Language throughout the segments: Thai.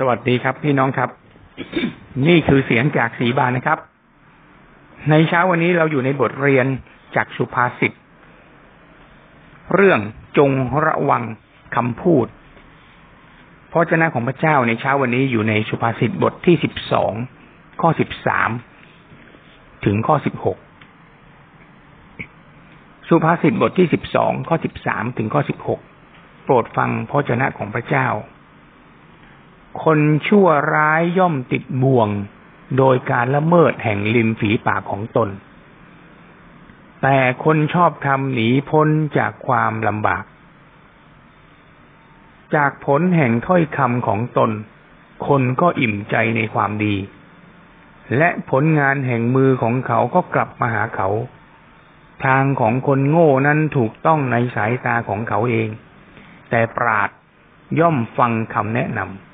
สวัสดีครับ พี่น้องครับ นี่คือเสียงจากสีบานนะครับ ในเช้าวันนี้เราอยู่ในบทเรียนจากสุภาษิตเรื่องจงระวังคำพูดพระเจ้าของพระเจ้าในเช้าวันนี้อยู่ในสุภาษิตบทที่สิบสองข้อสิบสามถึงข้อสิบหกสุภาษิตบทที่สิบสองข้อสิบสามถึงข้อสิบหกโปรดฟังพระเจ้าของพระเจ้า คนชั่วร้ายย่อมติดบ่วง โดยการละเมิดแห่งริมฝีปากของตน แต่คนชอบทำหนีพ้นจากความลำบาก จากผลแห่งถ้อยคำของตน คนก็อิ่มใจในความดี และผลงานแห่งมือของเขาก็กลับมาหาเขา ทางของคนโง่นั้นถูกต้องในสายตาของเขาเอง แต่ปราดย่อมฟังคำแนะนำ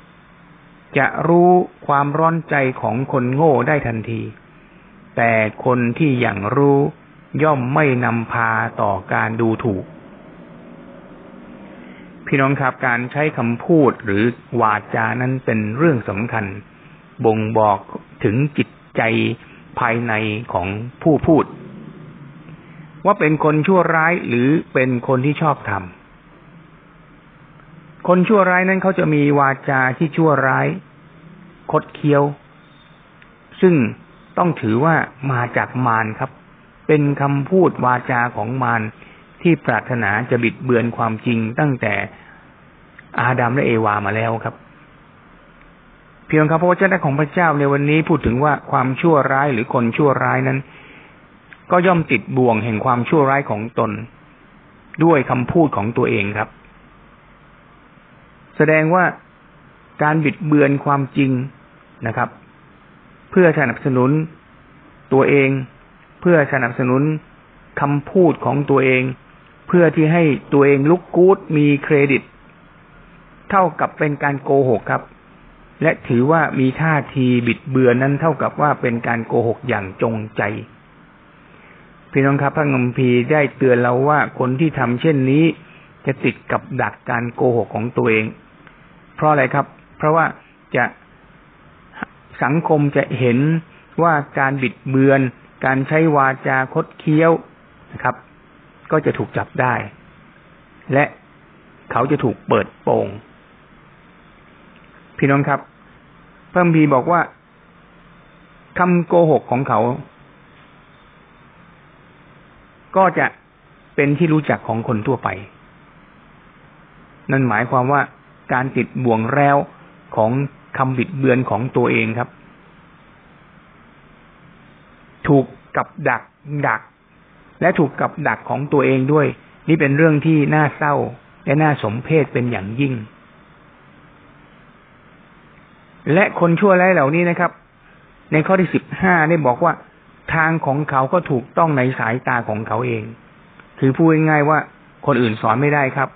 จะรู้ความร้อนใจของคนโง่ได้ทันที แต่คนที่อย่างรู้ย่อมไม่นำพาต่อการดูถูก พี่น้องครับการใช้คำพูดหรือวาจานั้นเป็นเรื่องสำคัญ บ่งบอกถึงจิตใจภายในของผู้พูด ว่าเป็นคนชั่วร้ายหรือเป็นคนที่ชอบทำ คนชั่วร้ายนั้นเขาจะมีวาจาที่ชั่วร้าย คดเคี้ยว ซึ่งต้องถือว่ามาจากมารครับ เป็นคำพูดวาจาของมารที่ปรารถนาจะบิดเบือนความจริงตั้งแต่อาดัมและเอวามาแล้วครับเพียงครับพระวจนะของพระเจ้าในวันนี้พูดถึงว่าความชั่วร้ายหรือคนชั่วร้ายนั้น ก็ย่อมติดบ่วงแห่งความชั่วร้ายของตน ด้วยคำพูดของตัวเองครับ แสดงว่าการบิดเบือนความจริงนะครับ เพื่อสนับสนุนตัวเอง เพื่อสนับสนุนคำพูดของตัวเอง เพื่อที่ให้ตัวเองลุกกูดมีเครดิต เท่ากับเป็นการโกหกครับ และถือว่ามีท่าทีบิดเบือนนั้นเท่ากับว่าเป็นการโกหกอย่างจงใจพี่น้องครับพระงมพีได้เตือนเราว่าคนที่ทำเช่นนี้จะติดกับดักการโกหกของตัวเอง เพราะอะไรครับ เพราะว่าจะสังคมจะเห็นว่าการบิดเบือน การใช้วาจาคดเคี้ยวนะครับ ก็จะถูกจับได้ และเขาจะถูกเปิดโปงพี่น้องครับ เพระพีบอกว่าคำโกหกของเขา ก็จะเป็นที่รู้จักของคนทั่วไป นั่นหมายความว่า การติดบ่วงแล้วของคำบิดเบือนของตัวเองครับ ถูกกับดักดัก และถูกกับดักของตัวเองด้วย นี่เป็นเรื่องที่น่าเศร้า และน่าสมเพชเป็นอย่างยิ่ง และคนชั่วร้ายเหล่านี้นะครับ ในข้อที่สิบห้าได้บอกว่า ทางของเขาก็ถูกต้องในสายตาของเขาเอง คือพูดง่ายๆว่าคนอื่นสอนไม่ได้ครับ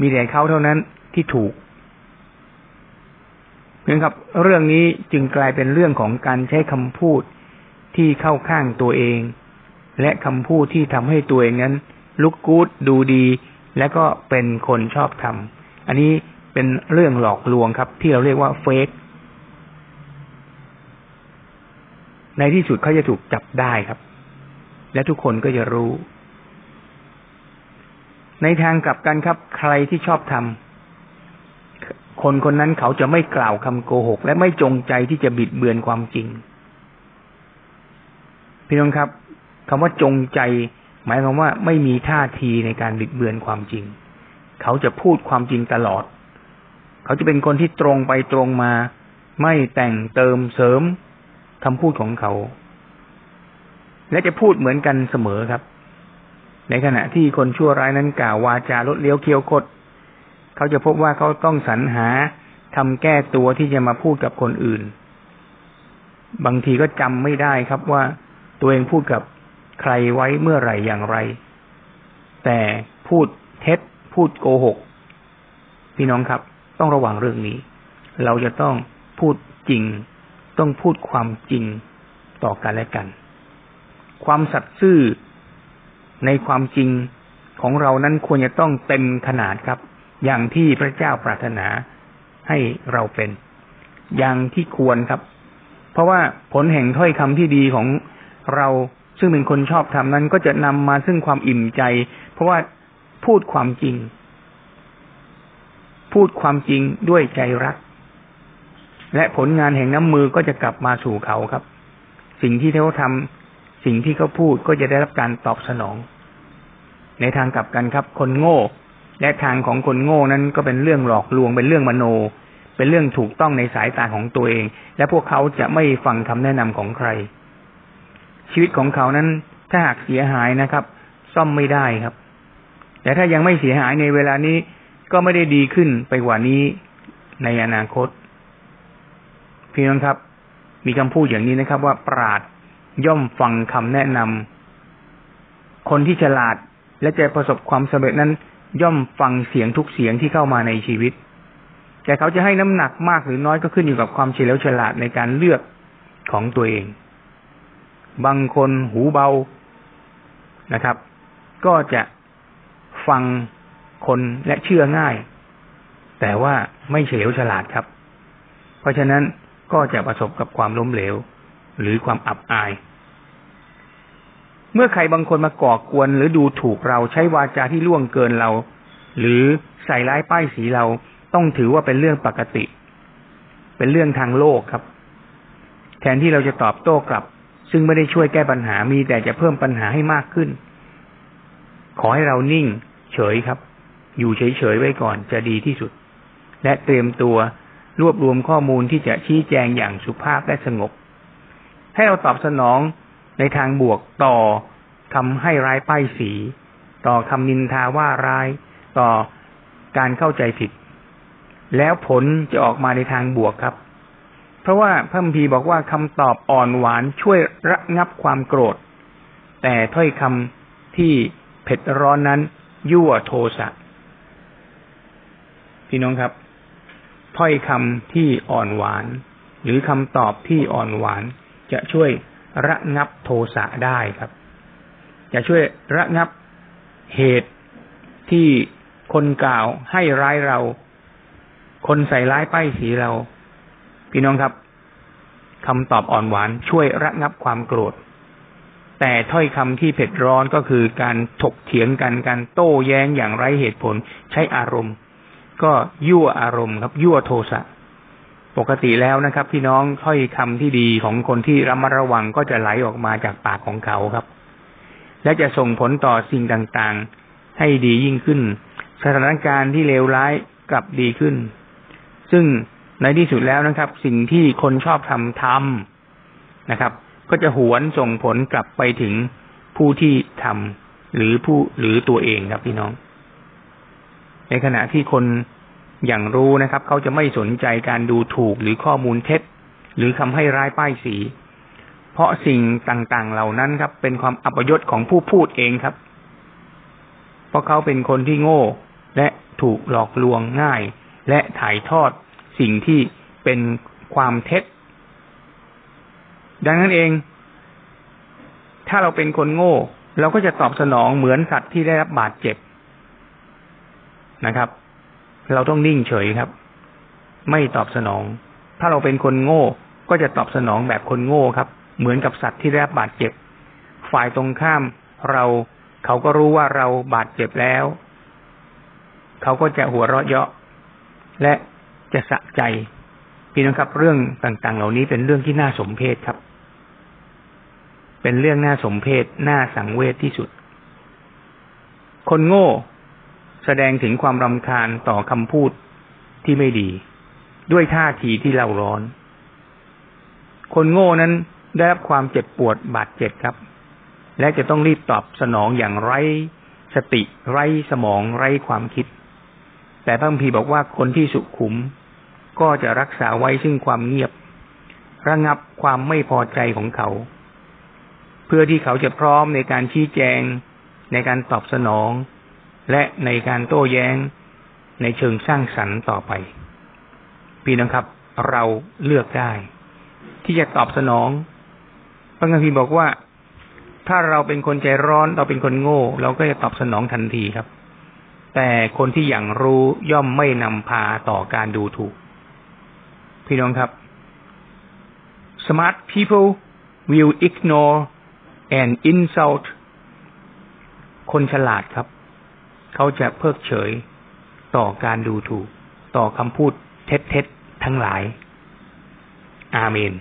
มีแต่เขาเท่านั้น ที่ถูกเพียงครับ เรื่องนี้จึงกลายเป็นเรื่องของการใช้คำพูดที่เข้าข้างตัวเอง และคำพูดที่ทำให้ตัวเองนั้นลุกกูดดูดี และก็เป็นคนชอบทำอันนี้เป็นเรื่องหลอกลวงครับ ที่เราเรียกว่าเฟกในที่สุดเขาจะถูกจับได้ครับ และทุกคนก็จะรู้ ในทางกลับกันครับ ใครที่ชอบทำ คนคนนั้นเขาจะไม่กล่าวคำโกหก และไม่จงใจที่จะบิดเบือนความจริง พี่น้องครับคำว่าจงใจ หมายความว่าไม่มีท่าทีในการบิดเบือนความจริง เขาจะพูดความจริงตลอด เขาจะเป็นคนที่ตรงไปตรงมา ไม่แต่งเติมเสริมคำพูดของเขา และจะพูดเหมือนกันเสมอครับ ในขณะที่คนชั่วร้ายนั้นกล่าววาจาลดเลี้ยวเคี้ยวคด เขาจะพบว่าเขาต้องสรรหาทำแก้ตัวที่จะมาพูดกับคนอื่น บางทีก็จำไม่ได้ครับว่าตัวเองพูดกับใครไว้เมื่อไหร่อย่างไร แต่พูดเท็จพูดโกหก พี่น้องครับ ต้องระวังเรื่องนี้ เราจะต้องพูดจริง ต้องพูดความจริงต่อกันและกัน ความสัตย์ซื่อในความจริงของเรานั้นควรจะต้องเต็มขนาดครับ อย่างที่พระเจ้าปรารถนาให้เราเป็น อย่างที่ควรครับ เพราะว่าผลแห่งถ้อยคำที่ดีของเราซึ่งเป็นคนชอบทำนั้นก็จะนำมาซึ่งความอิ่มใจ เพราะว่าพูดความจริง พูดความจริงด้วยใจรัก และผลงานแห่งน้ำมือก็จะกลับมาสู่เขาครับ สิ่งที่เขาทำสิ่งที่เขาพูดก็จะได้รับการตอบสนอง ในทางกลับกันครับ คนโง่ และทางของคนโง่นั้นก็เป็นเรื่องหลอกลวงเป็นเรื่องมโน เป็นเรื่องถูกต้องในสายตาของตัวเอง และพวกเขาจะไม่ฟังคำแนะนำของใคร ชีวิตของเขานั้นถ้าหากเสียหายนะครับ ซ่อมไม่ได้ครับ แต่ถ้ายังไม่เสียหายในเวลานี้ก็ไม่ได้ดีขึ้นไปกว่านี้ในอนาคตพี่น้องครับ มีคำพูดอย่างนี้นะครับ ว่าปราดย่อมฟังคำแนะนำคนที่ฉลาดและจะประสบความสำเร็จนั้น ย่อมฟังเสียงทุกเสียงที่เข้ามาในชีวิต แต่เขาจะให้น้ำหนักมากหรือน้อยก็ขึ้นอยู่กับความเฉลียวฉลาดในการเลือกของตัวเอง บางคนหูเบานะครับ ก็จะฟังคนและเชื่อง่าย แต่ว่าไม่เฉลียวฉลาดครับ เพราะฉะนั้นก็จะประสบกับความล้มเหลว หรือความอับอาย เมื่อใครบางคนมาก่อกวนหรือดูถูกเราใช้วาจาที่ล่วงเกินเรา หรือใส่ร้ายป้ายสีเราต้องถือว่าเป็นเรื่องปกติ เป็นเรื่องทางโลกครับ แทนที่เราจะตอบโต้กลับ ซึ่งไม่ได้ช่วยแก้ปัญหามีแต่จะเพิ่มปัญหาให้มากขึ้น ขอให้เรานิ่ง เฉยครับ อยู่เฉยๆไว้ก่อนจะดีที่สุด และเตรียมตัวรวบรวมข้อมูลที่จะชี้แจงอย่างสุภาพและสงบ ให้เราตอบสนอง ในทางบวกต่อทำให้ร้ายป้ายสี ต่อคำนินทาว่าร้าย ต่อการเข้าใจผิด แล้วผลจะออกมาในทางบวกครับ เพราะว่าพระพีบอกว่าคำตอบอ่อนหวานช่วยระงับความโกรธ แต่ถ้อยคำที่เผ็ดร้อนนั้น ยั่วโทสะพี่น้องครับ ถ้อยคำที่อ่อนหวาน หรือคำตอบที่อ่อนหวานจะช่วย ระงับโทสะได้ครับ จะช่วยระงับเหตุที่คนกล่าวให้ร้ายเรา คนใส่ร้ายป้ายสีเรา พี่น้องครับคำตอบอ่อนหวานช่วยระงับความโกรธ แต่ถ้อยคำที่เผ็ดร้อนก็คือการถกเถียงกันการโต้แย้งอย่างไร้เหตุผลใช้อารมณ์ ก็ยั่วอารมณ์ครับ ยั่วโทสะ ปกติแล้วนะครับ พี่น้องถ้อยคำที่ดีของคนที่ระมัดระวังก็จะไหลออกมาจากปากของเขาครับ และจะส่งผลต่อสิ่งต่างๆ ให้ดียิ่งขึ้น สถานการณ์ที่เลวร้ายกลับดีขึ้น ซึ่งในที่สุดแล้วนะครับ สิ่งที่คนชอบทำทำนะครับ ก็จะหวนส่งผลกลับไปถึงผู้ที่ทำหรือผู้หรือตัวเองครับพี่น้อง ในขณะที่คน อย่างรู้นะครับ เขาจะไม่สนใจการดูถูกหรือข้อมูลเท็จ หรือคำให้ร้ายป้ายสี เพราะสิ่งต่างๆ เหล่านั้นครับ เป็นความอัปยศของผู้พูดเองครับ เพราะเขาเป็นคนที่โง่ และถูกหลอกลวงง่าย และถ่ายทอดสิ่งที่เป็นความเท็จ ดังนั้นเอง ถ้าเราเป็นคนโง่ เราก็จะตอบสนองเหมือนสัตว์ที่ได้รับบาดเจ็บนะครับ เราต้องนิ่งเฉยครับ ไม่ตอบสนอง ถ้าเราเป็นคนโง่ ก็จะตอบสนองแบบคนโง่ครับ เหมือนกับสัตว์ที่ได้รับบาดเจ็บ ฝ่ายตรงข้ามเราเขาก็รู้ว่าเราบาดเจ็บแล้ว เขาก็จะหัวเราะเยาะ และจะสะใจพี่น้องครับ เรื่องต่างๆ เหล่านี้เป็นเรื่องที่น่าสมเพชครับ เป็นเรื่องน่าสมเพชน่าสังเวชที่สุด คนโง่ แสดงถึงความรำคาญต่อคำพูดที่ไม่ดี ด้วยท่าทีที่เล่าร้อน คนโง่นั้นได้รับความเจ็บปวดบาดเจ็บครับ และจะต้องรีบตอบสนองอย่างไร้สติไร้สมองไร้ความคิด แต่พระคัมภีบอกว่าคนที่สุขุม ก็จะรักษาไว้ซึ่งความเงียบ ระงับความไม่พอใจของเขา เพื่อที่เขาจะพร้อมในการชี้แจง ในการตอบสนอง และในการโต้แย้งในเชิงสร้างสรรค์ต่อไป พี่น้องครับ เราเลือกได้ ที่จะตอบสนอง พระคัมภีร์บอกว่า ถ้าเราเป็นคนใจร้อนเราเป็นคนโง่ เราก็จะตอบสนองทันทีครับ แต่คนที่อย่างรู้ย่อมไม่นำพาต่อการดูถูก พี่น้องครับ smart people will ignore and insult คนฉลาดครับ เขาจะเพิกเฉยต่อการดูถูก ต่อคำพูดเท็จๆทั้งหลาย อาเมน